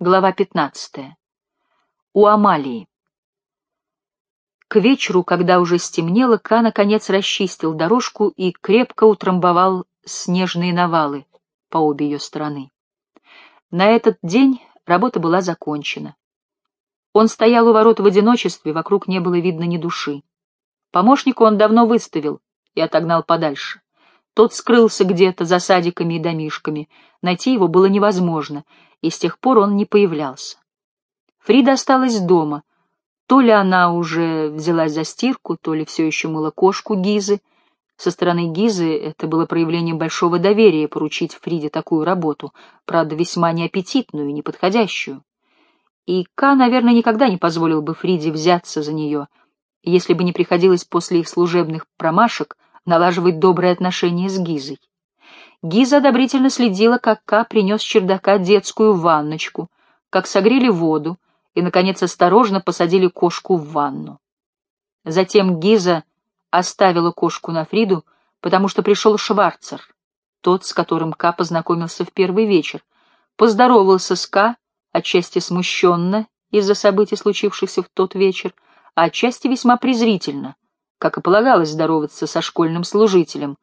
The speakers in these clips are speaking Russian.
Глава 15. У Амалии. К вечеру, когда уже стемнело, Ка наконец расчистил дорожку и крепко утрамбовал снежные навалы по обе ее стороны. На этот день работа была закончена. Он стоял у ворот в одиночестве, вокруг не было видно ни души. Помощника он давно выставил и отогнал подальше. Тот скрылся где-то за садиками и домишками, найти его было невозможно — и с тех пор он не появлялся. Фрида осталась дома. То ли она уже взялась за стирку, то ли все еще мыла кошку Гизы. Со стороны Гизы это было проявлением большого доверия поручить Фриде такую работу, правда, весьма неаппетитную и неподходящую. И Ка, наверное, никогда не позволил бы Фриде взяться за нее, если бы не приходилось после их служебных промашек налаживать добрые отношения с Гизой. Гиза одобрительно следила, как Ка принес чердака детскую ванночку, как согрели воду и, наконец, осторожно посадили кошку в ванну. Затем Гиза оставила кошку на Фриду, потому что пришел Шварцер, тот, с которым Ка познакомился в первый вечер, поздоровался с Ка, отчасти смущенно из-за событий, случившихся в тот вечер, а отчасти весьма презрительно, как и полагалось здороваться со школьным служителем,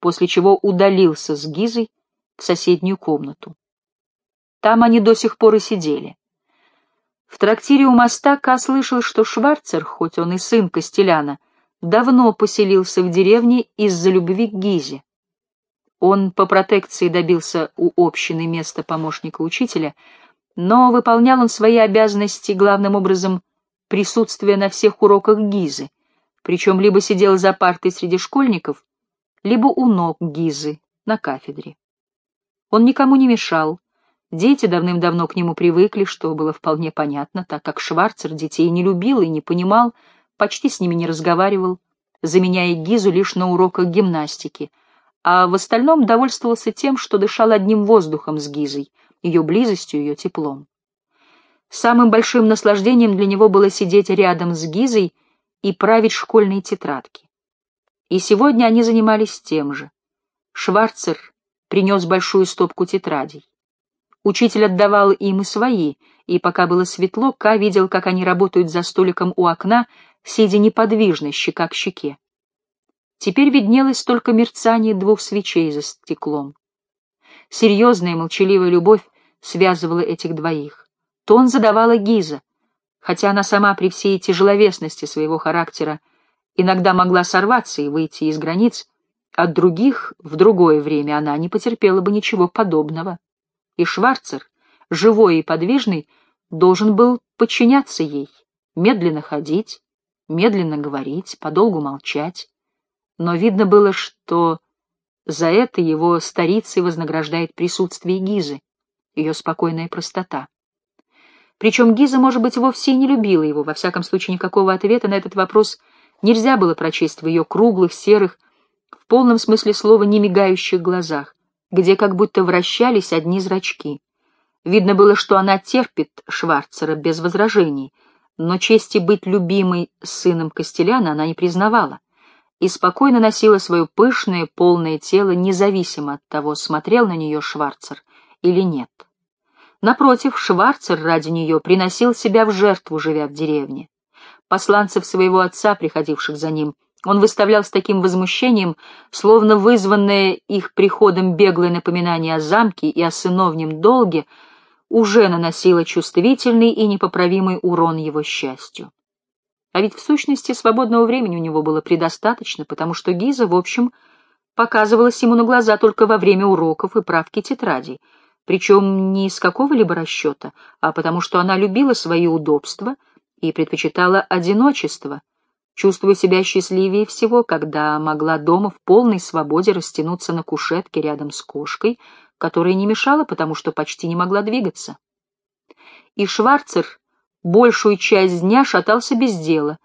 после чего удалился с Гизой в соседнюю комнату. Там они до сих пор и сидели. В трактире у моста Ка слышал, что Шварцер, хоть он и сын Костеляна, давно поселился в деревне из-за любви к Гизе. Он по протекции добился у общины места помощника учителя, но выполнял он свои обязанности главным образом присутствия на всех уроках Гизы, причем либо сидел за партой среди школьников, либо у ног Гизы на кафедре. Он никому не мешал, дети давным-давно к нему привыкли, что было вполне понятно, так как Шварцер детей не любил и не понимал, почти с ними не разговаривал, заменяя Гизу лишь на уроках гимнастики, а в остальном довольствовался тем, что дышал одним воздухом с Гизой, ее близостью, ее теплом. Самым большим наслаждением для него было сидеть рядом с Гизой и править школьные тетрадки. И сегодня они занимались тем же. Шварцер принес большую стопку тетрадей. Учитель отдавал им и свои, и пока было светло, Ка видел, как они работают за столиком у окна, сидя неподвижно, щека к щеке. Теперь виднелось только мерцание двух свечей за стеклом. Серьезная молчаливая любовь связывала этих двоих. Тон задавала Гиза, хотя она сама при всей тяжеловесности своего характера иногда могла сорваться и выйти из границ, от других в другое время она не потерпела бы ничего подобного. И Шварцер, живой и подвижный, должен был подчиняться ей, медленно ходить, медленно говорить, подолгу молчать. Но видно было, что за это его старицей вознаграждает присутствие Гизы, ее спокойная простота. Причем Гиза, может быть, вовсе и не любила его, во всяком случае никакого ответа на этот вопрос нельзя было прочесть в ее круглых, серых, в полном смысле слова немигающих глазах, где как будто вращались одни зрачки. Видно было, что она терпит Шварцера без возражений, но чести быть любимой сыном Костеляна она не признавала и спокойно носила свое пышное, полное тело, независимо от того, смотрел на нее Шварцер или нет. Напротив, Шварцер ради нее приносил себя в жертву, живя в деревне посланцев своего отца, приходивших за ним, он выставлял с таким возмущением, словно вызванное их приходом беглое напоминание о замке и о сыновнем долге уже наносило чувствительный и непоправимый урон его счастью. А ведь в сущности свободного времени у него было предостаточно, потому что Гиза, в общем, показывалась ему на глаза только во время уроков и правки тетрадей, причем не из какого-либо расчета, а потому что она любила свои удобства — и предпочитала одиночество, чувствуя себя счастливее всего, когда могла дома в полной свободе растянуться на кушетке рядом с кошкой, которая не мешала, потому что почти не могла двигаться. И Шварцер большую часть дня шатался без дела,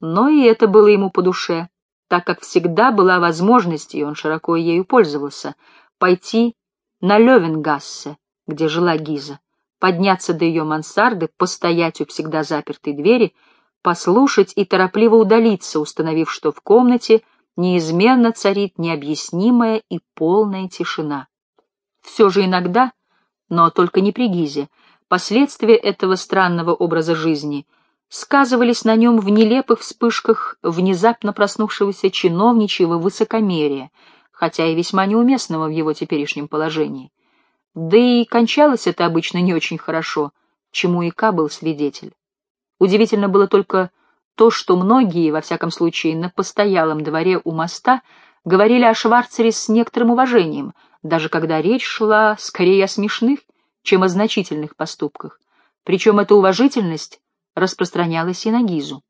но и это было ему по душе, так как всегда была возможность, и он широко ею пользовался, пойти на Левенгассе, где жила Гиза подняться до ее мансарды, постоять у всегда запертой двери, послушать и торопливо удалиться, установив, что в комнате неизменно царит необъяснимая и полная тишина. Все же иногда, но только не при Гизе, последствия этого странного образа жизни сказывались на нем в нелепых вспышках внезапно проснувшегося чиновничьего высокомерия, хотя и весьма неуместного в его теперешнем положении. Да и кончалось это обычно не очень хорошо, чему и Ка был свидетель. Удивительно было только то, что многие, во всяком случае, на постоялом дворе у моста, говорили о Шварцере с некоторым уважением, даже когда речь шла скорее о смешных, чем о значительных поступках. Причем эта уважительность распространялась и на Гизу.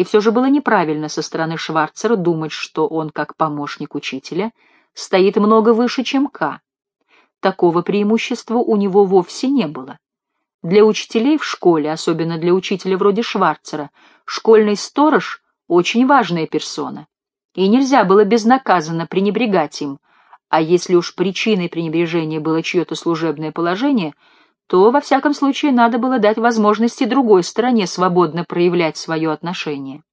И все же было неправильно со стороны Шварцера думать, что он, как помощник учителя, стоит много выше, чем К. Такого преимущества у него вовсе не было. Для учителей в школе, особенно для учителя вроде Шварцера, школьный сторож — очень важная персона. И нельзя было безнаказанно пренебрегать им, а если уж причиной пренебрежения было чье-то служебное положение, то, во всяком случае, надо было дать возможности другой стороне свободно проявлять свое отношение.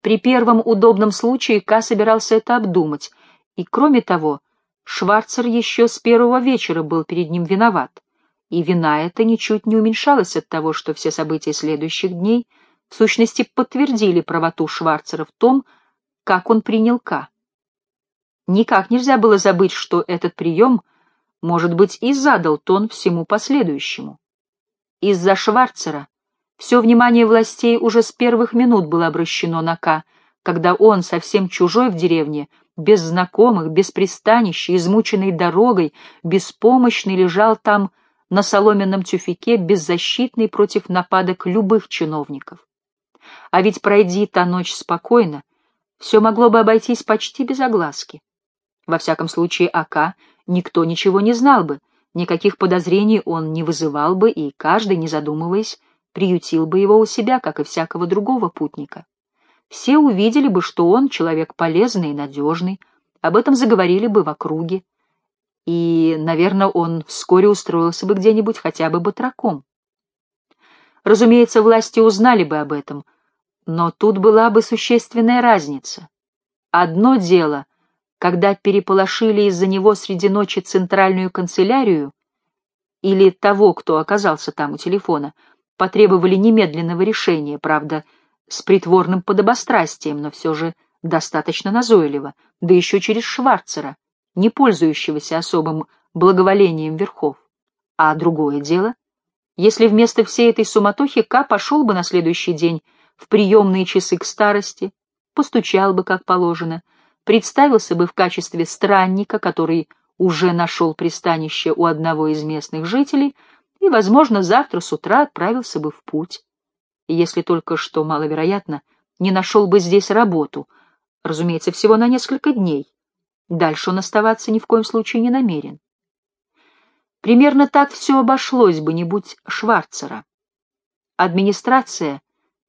При первом удобном случае Ка собирался это обдумать, и, кроме того, Шварцер еще с первого вечера был перед ним виноват, и вина эта ничуть не уменьшалась от того, что все события следующих дней в сущности подтвердили правоту Шварцера в том, как он принял Ка. Никак нельзя было забыть, что этот прием, может быть, и задал тон всему последующему. Из-за Шварцера все внимание властей уже с первых минут было обращено на Ка, когда он, совсем чужой в деревне, без знакомых, без пристанища, измученный дорогой, беспомощный лежал там на соломенном тюфике, беззащитный против нападок любых чиновников. А ведь пройди та ночь спокойно, все могло бы обойтись почти без огласки. Во всяком случае, Ака никто ничего не знал бы, никаких подозрений он не вызывал бы, и каждый, не задумываясь, приютил бы его у себя, как и всякого другого путника. Все увидели бы, что он человек полезный и надежный, об этом заговорили бы в округе, и, наверное, он вскоре устроился бы где-нибудь хотя бы батраком. Разумеется, власти узнали бы об этом, но тут была бы существенная разница. Одно дело — когда переполошили из-за него среди ночи центральную канцелярию или того, кто оказался там у телефона, потребовали немедленного решения, правда, с притворным подобострастием, но все же достаточно назойливо, да еще через Шварцера, не пользующегося особым благоволением верхов. А другое дело, если вместо всей этой суматохи К пошел бы на следующий день в приемные часы к старости, постучал бы, как положено, представился бы в качестве странника, который уже нашел пристанище у одного из местных жителей и, возможно, завтра с утра отправился бы в путь. Если только, что маловероятно, не нашел бы здесь работу, разумеется, всего на несколько дней. Дальше он оставаться ни в коем случае не намерен. Примерно так все обошлось бы, не будь Шварцера. Администрация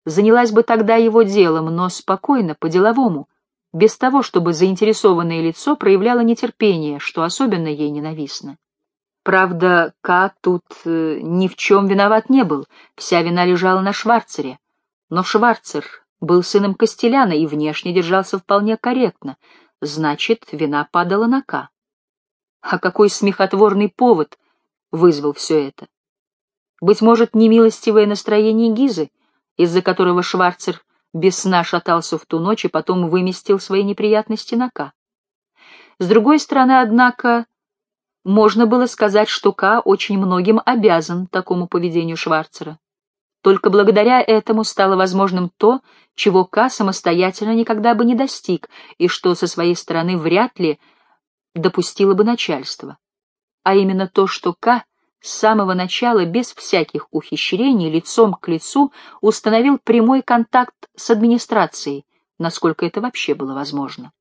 занялась бы тогда его делом, но спокойно, по-деловому, без того, чтобы заинтересованное лицо проявляло нетерпение, что особенно ей ненавистно. Правда, Ка тут э, ни в чем виноват не был, вся вина лежала на Шварцере. Но Шварцер был сыном Костеляна и внешне держался вполне корректно, значит, вина падала на Ка. А какой смехотворный повод вызвал все это? Быть может, немилостивое настроение Гизы, из-за которого Шварцер без сна шатался в ту ночь и потом выместил свои неприятности на Ка. С другой стороны, однако, можно было сказать, что Ка очень многим обязан такому поведению Шварцера. Только благодаря этому стало возможным то, чего Ка самостоятельно никогда бы не достиг, и что со своей стороны вряд ли допустило бы начальство. А именно то, что Ка — с самого начала, без всяких ухищрений, лицом к лицу установил прямой контакт с администрацией, насколько это вообще было возможно.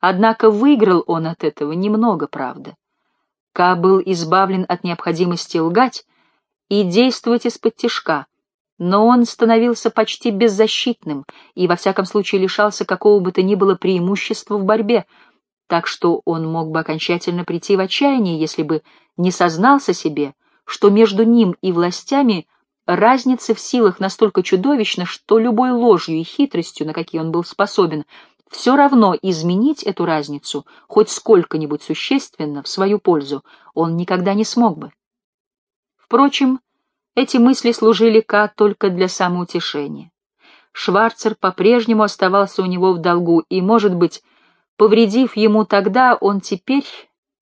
Однако выиграл он от этого немного, правда. Ка был избавлен от необходимости лгать и действовать из-под тишка, но он становился почти беззащитным и, во всяком случае, лишался какого бы то ни было преимущества в борьбе, так что он мог бы окончательно прийти в отчаяние, если бы не сознался себе, что между ним и властями разница в силах настолько чудовищна, что любой ложью и хитростью, на какие он был способен, все равно изменить эту разницу, хоть сколько-нибудь существенно, в свою пользу, он никогда не смог бы. Впрочем, эти мысли служили Ка только для самоутешения. Шварцер по-прежнему оставался у него в долгу, и, может быть, повредив ему тогда, он теперь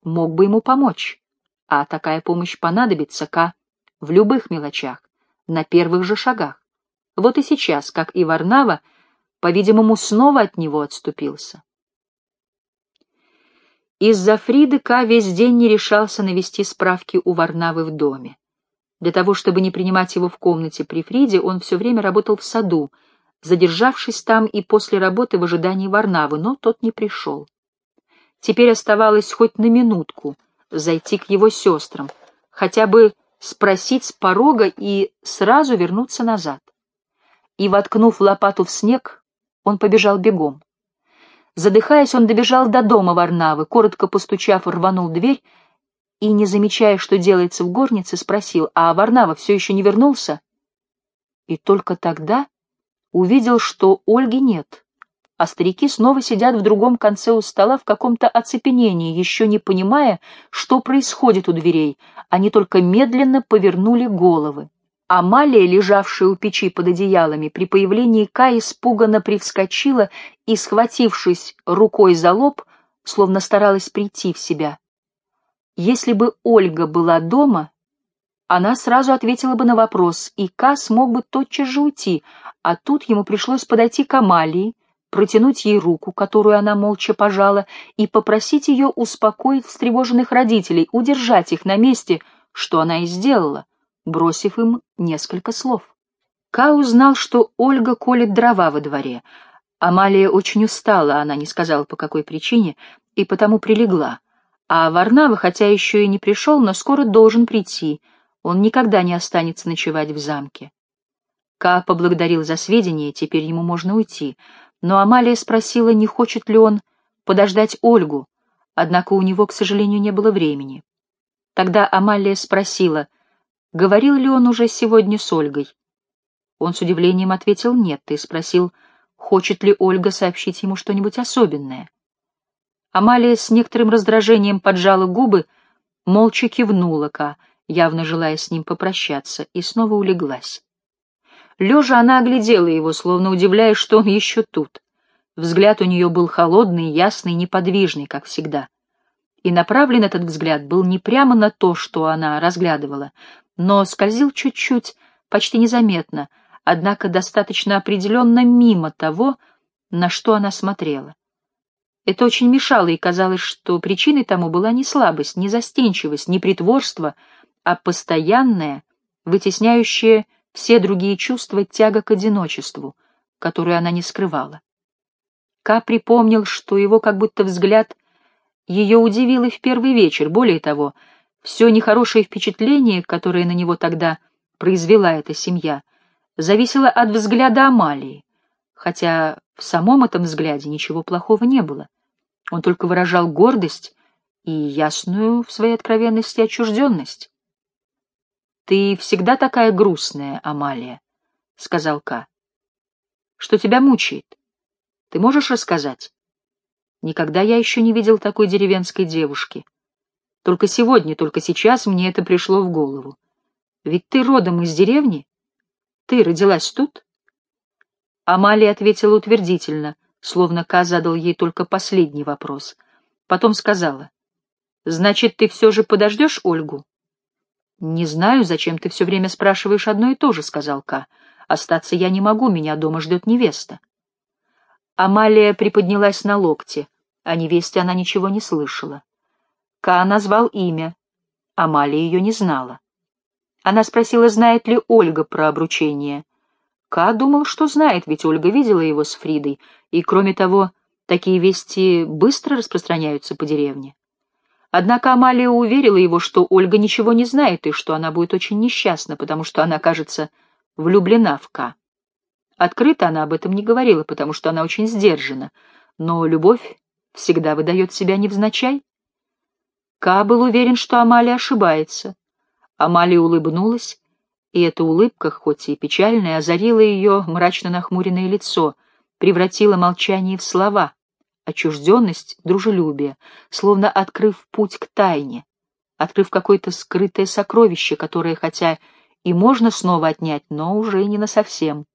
мог бы ему помочь. А такая помощь понадобится Ка в любых мелочах, на первых же шагах. Вот и сейчас, как и Варнава, по-видимому, снова от него отступился. Из-за Фриды Ка весь день не решался навести справки у Варнавы в доме. Для того, чтобы не принимать его в комнате при Фриде, он все время работал в саду, задержавшись там и после работы в ожидании Варнавы, но тот не пришел. Теперь оставалось хоть на минутку зайти к его сестрам, хотя бы спросить с порога и сразу вернуться назад. И, воткнув лопату в снег, он побежал бегом. Задыхаясь, он добежал до дома Варнавы, коротко постучав, рванул дверь и, не замечая, что делается в горнице, спросил, а Варнава все еще не вернулся? И только тогда увидел, что Ольги нет, а старики снова сидят в другом конце у стола в каком-то оцепенении, еще не понимая, что происходит у дверей, они только медленно повернули головы. Амалия, лежавшая у печи под одеялами, при появлении Ка испуганно привскочила и, схватившись рукой за лоб, словно старалась прийти в себя. Если бы Ольга была дома, она сразу ответила бы на вопрос, и Ка смог бы тотчас же уйти, а тут ему пришлось подойти к Амалии, протянуть ей руку, которую она молча пожала, и попросить ее успокоить встревоженных родителей, удержать их на месте, что она и сделала, бросив им несколько слов. Ка узнал, что Ольга колет дрова во дворе. Амалия очень устала, она не сказала, по какой причине, и потому прилегла. А Варнава, хотя еще и не пришел, но скоро должен прийти, он никогда не останется ночевать в замке. Ка поблагодарил за сведения, теперь ему можно уйти, но Амалия спросила, не хочет ли он подождать Ольгу, однако у него, к сожалению, не было времени. Тогда Амалия спросила, говорил ли он уже сегодня с Ольгой. Он с удивлением ответил «нет» и спросил, хочет ли Ольга сообщить ему что-нибудь особенное. Амалия с некоторым раздражением поджала губы, молча кивнула Ка, явно желая с ним попрощаться, и снова улеглась. Лежа она оглядела его, словно удивляясь, что он еще тут. Взгляд у нее был холодный, ясный, неподвижный, как всегда. И направлен этот взгляд был не прямо на то, что она разглядывала, но скользил чуть-чуть, почти незаметно, однако достаточно определенно мимо того, на что она смотрела. Это очень мешало, и казалось, что причиной тому была не слабость, не застенчивость, не притворство, а постоянное, вытесняющее все другие чувства тяга к одиночеству, которую она не скрывала. Ка припомнил, что его как будто взгляд ее удивил и в первый вечер, более того, все нехорошее впечатление, которое на него тогда произвела эта семья, зависело от взгляда Амалии, хотя в самом этом взгляде ничего плохого не было. Он только выражал гордость и ясную в своей откровенности отчужденность. «Ты всегда такая грустная, Амалия», — сказал Ка. «Что тебя мучает? Ты можешь рассказать?» Никогда я еще не видел такой деревенской девушки. Только сегодня, только сейчас мне это пришло в голову. Ведь ты родом из деревни? Ты родилась тут? Амалия ответила утвердительно, словно Ка задал ей только последний вопрос. Потом сказала, «Значит, ты все же подождешь Ольгу?» «Не знаю, зачем ты все время спрашиваешь одно и то же», — сказал Ка. «Остаться я не могу, меня дома ждет невеста». Амалия приподнялась на локте. О невесте она ничего не слышала. Ка назвал имя. Амалия ее не знала. Она спросила, знает ли Ольга про обручение. Ка думал, что знает, ведь Ольга видела его с Фридой, и, кроме того, такие вести быстро распространяются по деревне. Однако Амалия уверила его, что Ольга ничего не знает и что она будет очень несчастна, потому что она, кажется, влюблена в Ка. Открыто она об этом не говорила, потому что она очень сдержана, но любовь всегда выдает себя невзначай. Ка был уверен, что Амалия ошибается. Амалия улыбнулась, и эта улыбка, хоть и печальная, озарила ее мрачно нахмуренное лицо, превратила молчание в слова отчужденность, дружелюбие, словно открыв путь к тайне. открыв какое-то скрытое сокровище, которое, хотя и можно снова отнять, но уже не насовсем.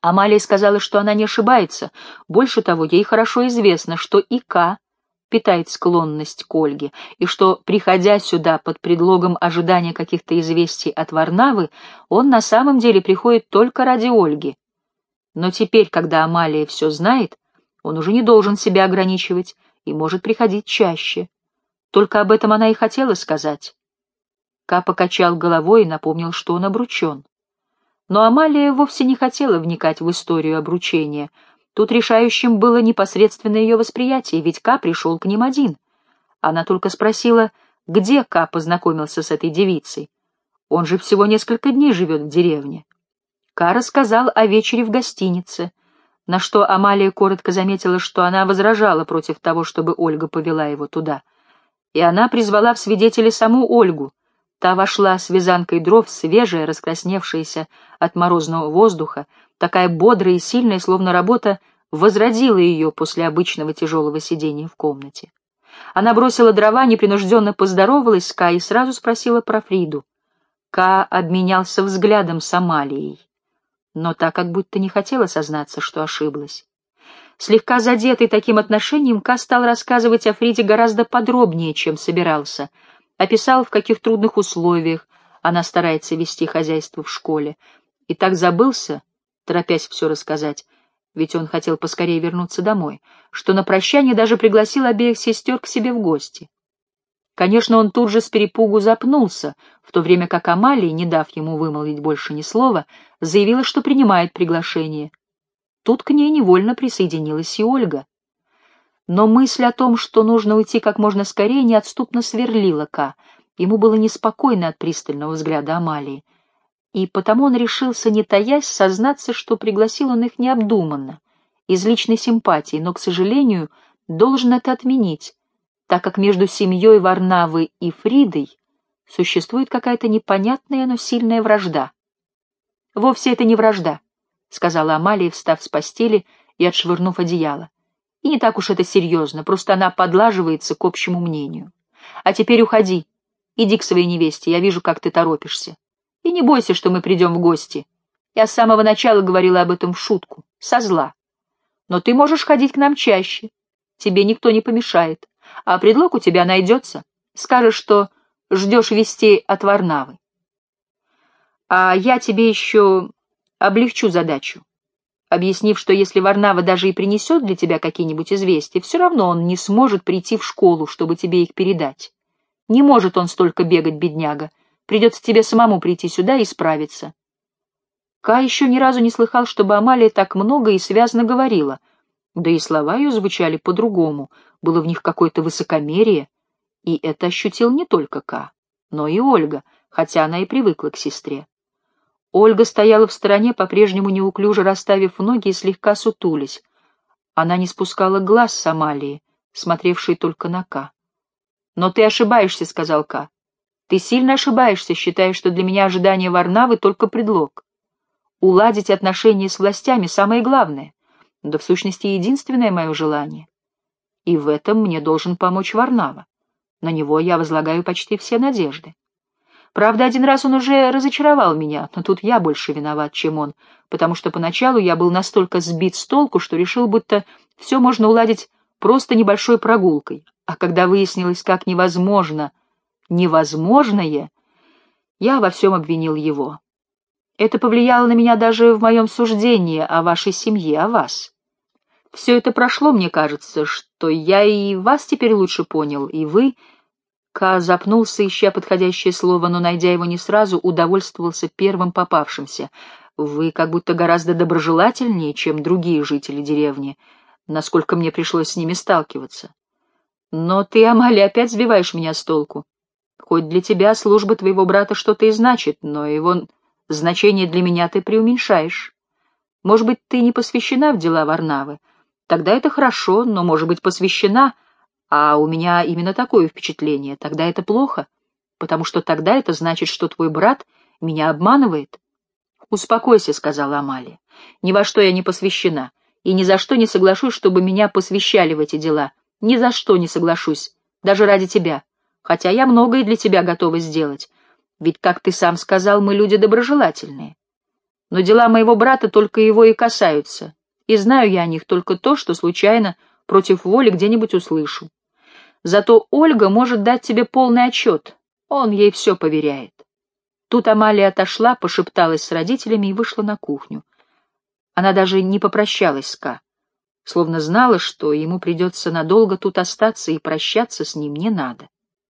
Амалия сказала, что она не ошибается. Больше того, ей хорошо известно, что и К питает склонность к Ольге, и что, приходя сюда под предлогом ожидания каких-то известий от Варнавы, он на самом деле приходит только ради Ольги. Но теперь, когда Амалия все знает, он уже не должен себя ограничивать и может приходить чаще. Только об этом она и хотела сказать. Ка покачал головой и напомнил, что он обручен. Но Амалия вовсе не хотела вникать в историю обручения — Тут решающим было непосредственно ее восприятие, ведь Ка пришел к ним один. Она только спросила, где Ка познакомился с этой девицей. Он же всего несколько дней живет в деревне. Ка рассказал о вечере в гостинице, на что Амалия коротко заметила, что она возражала против того, чтобы Ольга повела его туда. И она призвала в свидетели саму Ольгу. Та вошла с вязанкой дров, свежая, раскрасневшаяся от морозного воздуха, такая бодрая и сильная, словно работа возродила ее после обычного тяжелого сидения в комнате. Она бросила дрова, непринужденно поздоровалась с Ка и сразу спросила про Фриду. Ка обменялся взглядом с Амалией, но та как будто не хотела сознаться, что ошиблась. Слегка задетый таким отношением, Ка стал рассказывать о Фриде гораздо подробнее, чем собирался. Описал, в каких трудных условиях она старается вести хозяйство в школе. И так забылся, торопясь все рассказать, ведь он хотел поскорее вернуться домой, что на прощание даже пригласил обеих сестер к себе в гости. Конечно, он тут же с перепугу запнулся, в то время как Амалия, не дав ему вымолвить больше ни слова, заявила, что принимает приглашение. Тут к ней невольно присоединилась и Ольга. Но мысль о том, что нужно уйти как можно скорее, неотступно сверлила Ка. Ему было неспокойно от пристального взгляда Амалии и потому он решился, не таясь, сознаться, что пригласил он их необдуманно, из личной симпатии, но, к сожалению, должен это отменить, так как между семьей Варнавы и Фридой существует какая-то непонятная, но сильная вражда. «Вовсе это не вражда», — сказала Амалия, встав с постели и отшвырнув одеяло. «И не так уж это серьезно, просто она подлаживается к общему мнению. А теперь уходи, иди к своей невесте, я вижу, как ты торопишься. И не бойся, что мы придем в гости. Я с самого начала говорила об этом в шутку, со зла. Но ты можешь ходить к нам чаще. Тебе никто не помешает. А предлог у тебя найдется. Скажешь, что ждешь вестей от Варнавы. А я тебе еще облегчу задачу, объяснив, что если Варнава даже и принесет для тебя какие-нибудь известия, все равно он не сможет прийти в школу, чтобы тебе их передать. Не может он столько бегать, бедняга, Придется тебе самому прийти сюда и справиться. Ка еще ни разу не слыхал, чтобы Амалия так много и связно говорила. Да и слова ее звучали по-другому, было в них какое-то высокомерие. И это ощутил не только Ка, но и Ольга, хотя она и привыкла к сестре. Ольга стояла в стороне, по-прежнему неуклюже расставив ноги и слегка сутулись. Она не спускала глаз с Амалии, смотревшей только на Ка. «Но ты ошибаешься», — сказал Ка. Ты сильно ошибаешься, считая, что для меня ожидание Варнавы — только предлог. Уладить отношения с властями — самое главное, да в сущности единственное мое желание. И в этом мне должен помочь Варнава. На него я возлагаю почти все надежды. Правда, один раз он уже разочаровал меня, но тут я больше виноват, чем он, потому что поначалу я был настолько сбит с толку, что решил, будто все можно уладить просто небольшой прогулкой, а когда выяснилось, как невозможно — невозможное, я во всем обвинил его. Это повлияло на меня даже в моем суждении о вашей семье, о вас. Все это прошло, мне кажется, что я и вас теперь лучше понял, и вы... Ка запнулся, ища подходящее слово, но, найдя его не сразу, удовольствовался первым попавшимся. Вы как будто гораздо доброжелательнее, чем другие жители деревни, насколько мне пришлось с ними сталкиваться. Но ты, Амалия, опять сбиваешь меня с толку. Хоть для тебя служба твоего брата что-то и значит, но его значение для меня ты преуменьшаешь. Может быть, ты не посвящена в дела Варнавы. Тогда это хорошо, но, может быть, посвящена, а у меня именно такое впечатление. Тогда это плохо, потому что тогда это значит, что твой брат меня обманывает. «Успокойся», — сказала Амалия. «Ни во что я не посвящена, и ни за что не соглашусь, чтобы меня посвящали в эти дела. Ни за что не соглашусь, даже ради тебя. хотя я многое для тебя готова сделать, ведь, как ты сам сказал, мы люди доброжелательные. Но дела моего брата только его и касаются, и знаю я о них только то, что случайно против воли где-нибудь услышу. Зато Ольга может дать тебе полный отчет, он ей все поверяет. Тут Амалия отошла, пошепталась с родителями и вышла на кухню. Она даже не попрощалась с Ка, словно знала, что ему придется надолго тут остаться и прощаться с ним не надо.